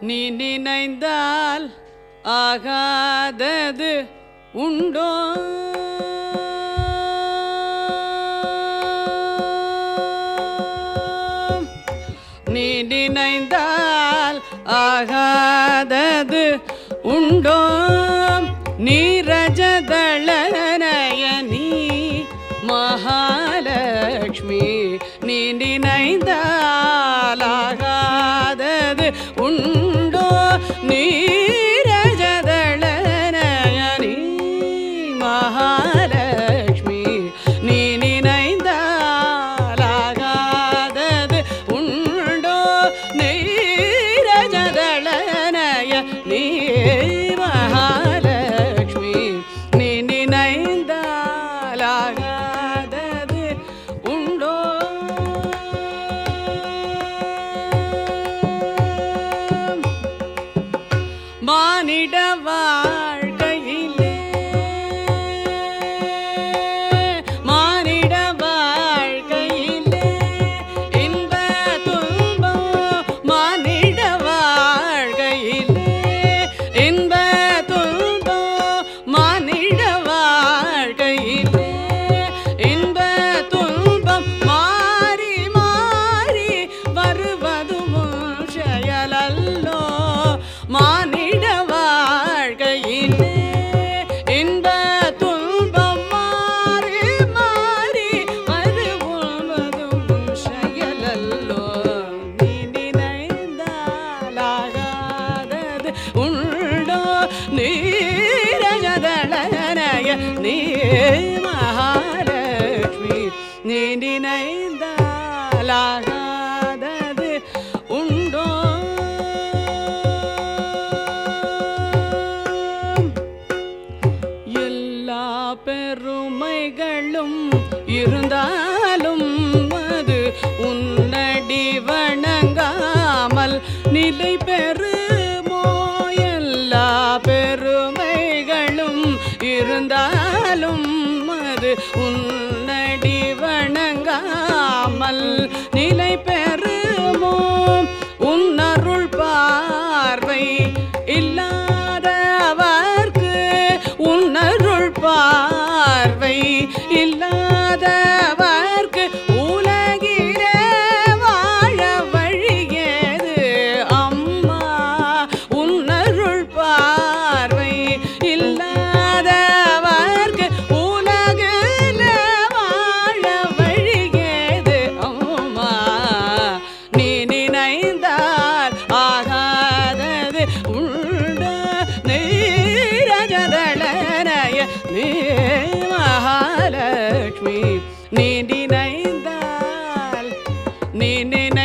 நீ நினைந்தால் ஆகாதது உண்டோ? நீ நினைந்தால் ஆகாதது உண்டோ? நீரஜதளனயனி மகாலட்சுமி நீ நினைந்தால் நினைந்தால் ஆகாதது நினைந்தாலாகாதது உண்டோ நீரஜதளனய நீ மகாலட்சுமி நீ நினைந்தாலாகாதது உண்டோ எல்லா பெருமைகளும் இருந்தாலும் அது உன்னடி வணங்காமல் நிலை பெறுமோ எல்லா பெருமைகளும் இருந்தாலும் அது உன்னடி வணங்காமல் நிலை மகாலட்சுமி நீ நினைந்தால் நீ நினை